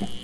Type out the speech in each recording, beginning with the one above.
Yeah.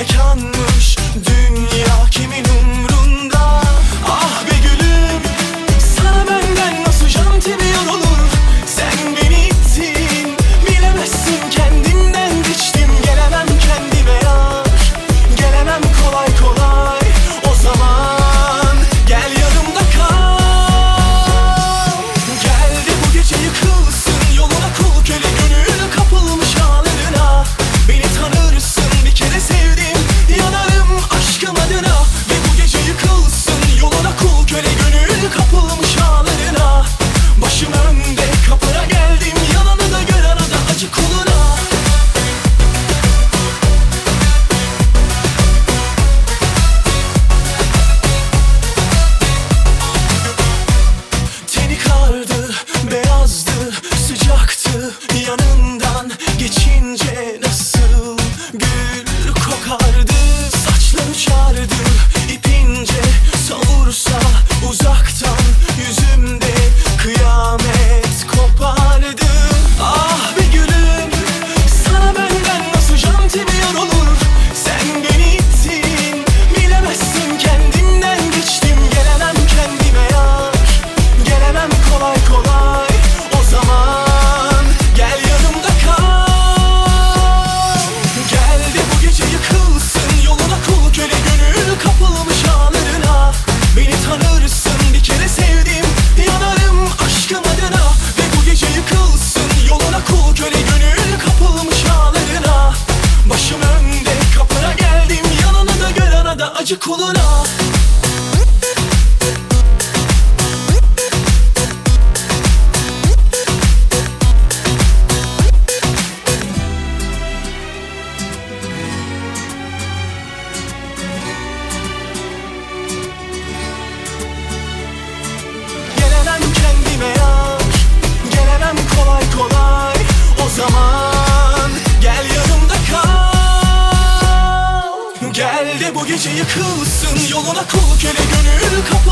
mekan zaman. Gel yanımda kal. Gel de bu gece yıkılsın. Yoluna kul köle gönül kapı